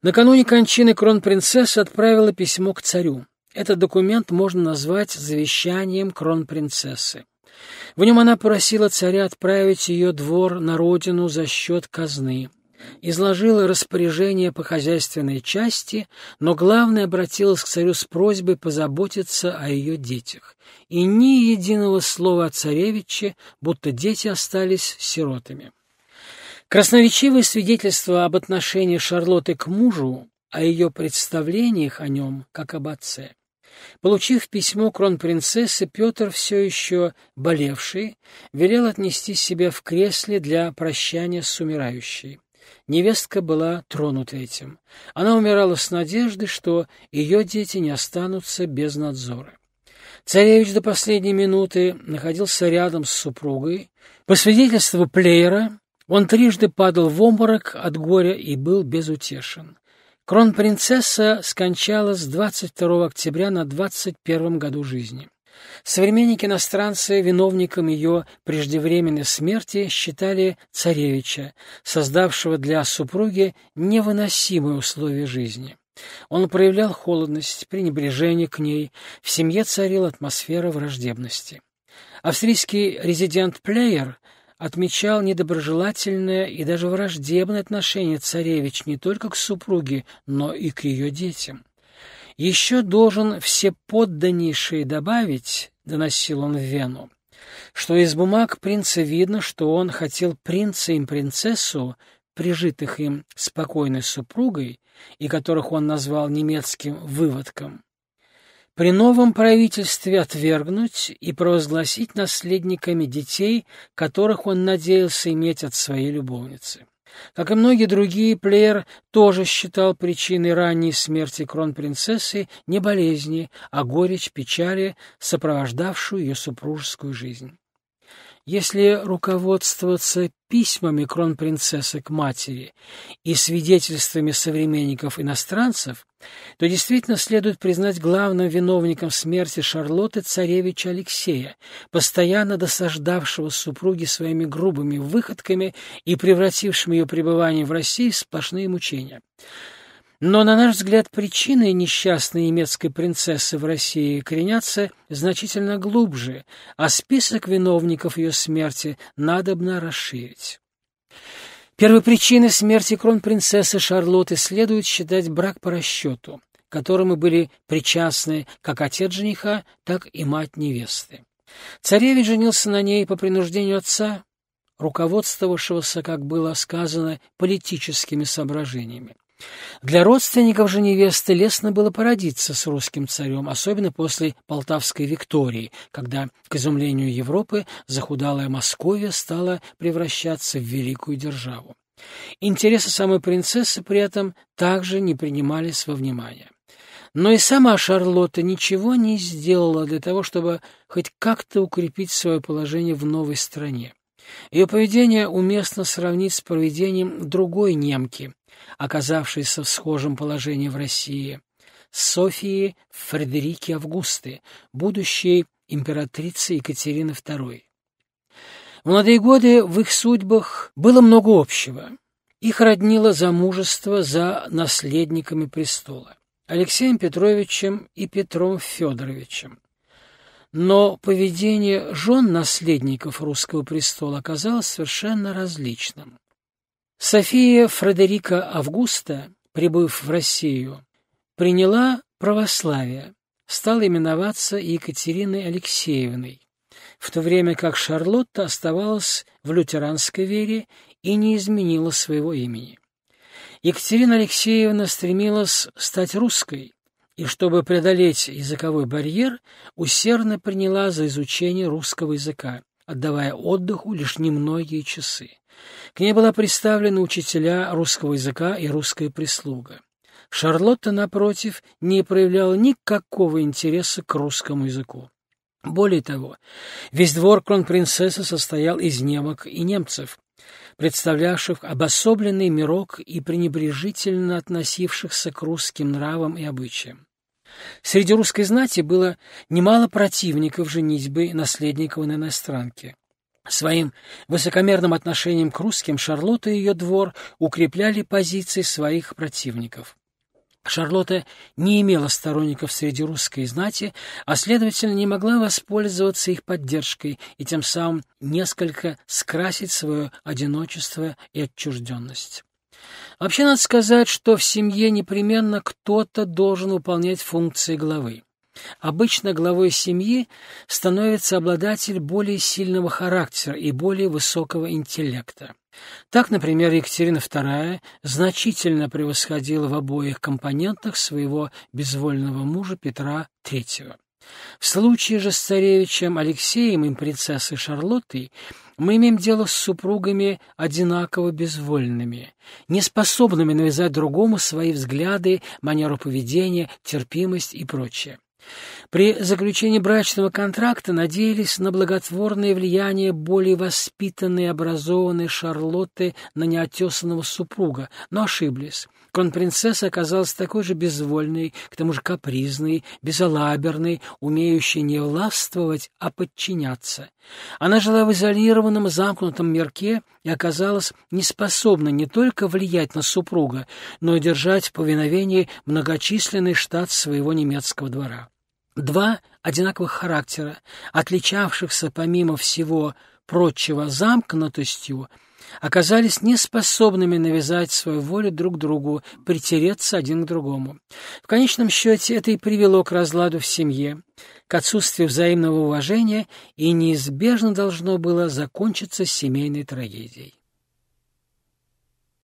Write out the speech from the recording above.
Накануне кончины кронпринцесса отправила письмо к царю. Этот документ можно назвать завещанием кронпринцессы. В нем она просила царя отправить ее двор на родину за счет казны. Изложила распоряжение по хозяйственной части, но главное обратилась к царю с просьбой позаботиться о ее детях. И ни единого слова о царевиче, будто дети остались сиротами. Красноречивое свидетельство об отношении Шарлотты к мужу, о ее представлениях о нем, как об отце. Получив письмо кронпринцессы, Петр, все еще болевший, велел отнести себя в кресле для прощания с умирающей. Невестка была тронута этим. Она умирала с надеждой, что ее дети не останутся без надзора. Царевич до последней минуты находился рядом с супругой. По свидетельству Плеера, он трижды падал в обморок от горя и был безутешен. Кронпринцесса скончалась 22 октября на 21 году жизни. Современники-иностранцы виновником ее преждевременной смерти считали царевича, создавшего для супруги невыносимые условия жизни. Он проявлял холодность, пренебрежение к ней, в семье царила атмосфера враждебности. Австрийский резидент Плеер отмечал недоброжелательное и даже враждебное отношение царевич не только к супруге, но и к ее детям. Еще должен всеподданнейший добавить, доносил он в Вену, что из бумаг принца видно, что он хотел принца и принцессу, прижитых им спокойной супругой, и которых он назвал немецким выводком, при новом правительстве отвергнуть и провозгласить наследниками детей, которых он надеялся иметь от своей любовницы. Как и многие другие, Плеер тоже считал причиной ранней смерти кронпринцессы не болезни, а горечь печали, сопровождавшую ее супружескую жизнь. Если руководствоваться письмами кронпринцессы к матери и свидетельствами современников иностранцев, то действительно следует признать главным виновником смерти Шарлотты царевича Алексея, постоянно досаждавшего супруге своими грубыми выходками и превратившим ее пребывание в России в сплошные мучения. Но, на наш взгляд, причины несчастной немецкой принцессы в России коренятся значительно глубже, а список виновников ее смерти надобно расширить. Первой причиной смерти кронпринцессы Шарлотты следует считать брак по расчету, которому были причастны как отец жениха, так и мать невесты. Царевич женился на ней по принуждению отца, руководствовавшегося, как было сказано, политическими соображениями. Для родственников же невесты лестно было породиться с русским царем, особенно после Полтавской Виктории, когда, к изумлению Европы, захудалая Московия стала превращаться в великую державу. Интересы самой принцессы при этом также не принимались во внимание. Но и сама Шарлотта ничего не сделала для того, чтобы хоть как-то укрепить свое положение в новой стране. Ее поведение уместно сравнить с поведением другой немки, оказавшейся в схожем положении в России, Софии Фредерики Августы, будущей императрицы Екатерины II. В молодые годы в их судьбах было много общего. Их роднило замужество за наследниками престола Алексеем Петровичем и Петром Федоровичем. Но поведение жен наследников русского престола оказалось совершенно различным. София Фредерика Августа, прибыв в Россию, приняла православие, стала именоваться Екатериной Алексеевной, в то время как Шарлотта оставалась в лютеранской вере и не изменила своего имени. Екатерина Алексеевна стремилась стать русской, и чтобы преодолеть языковой барьер, усердно приняла за изучение русского языка, отдавая отдыху лишь немногие часы. К ней была представлена учителя русского языка и русская прислуга. Шарлотта, напротив, не проявляла никакого интереса к русскому языку. Более того, весь двор кронпринцессы состоял из немок и немцев, представлявших обособленный мирок и пренебрежительно относившихся к русским нравам и обычаям. Среди русской знати было немало противников женитьбы наследников на иностранке. Своим высокомерным отношением к русским Шарлотта и ее двор укрепляли позиции своих противников. Шарлотта не имела сторонников среди русской знати, а, следовательно, не могла воспользоваться их поддержкой и тем самым несколько скрасить свое одиночество и отчужденность. Вообще, надо сказать, что в семье непременно кто-то должен выполнять функции главы. Обычно главой семьи становится обладатель более сильного характера и более высокого интеллекта. Так, например, Екатерина II значительно превосходила в обоих компонентах своего безвольного мужа Петра III. В случае же с царевичем Алексеем и принцессой Шарлоттой мы имеем дело с супругами одинаково безвольными, неспособными навязать другому свои взгляды, манеру поведения, терпимость и прочее. При заключении брачного контракта надеялись на благотворное влияние более воспитанной и образованной Шарлотты на неотесанного супруга, но ошиблись. Кронпринцесса оказалась такой же безвольной, к тому же капризной, безалаберной, умеющей не властвовать, а подчиняться. Она жила в изолированном замкнутом мирке и оказалась неспособна не только влиять на супруга, но и держать в повиновении многочисленный штат своего немецкого двора. Два одинаковых характера, отличавшихся помимо всего прочего замкнутостью, оказались неспособными навязать свою волю друг другу, притереться один к другому. В конечном счете это и привело к разладу в семье, к отсутствию взаимного уважения и неизбежно должно было закончиться семейной трагедией.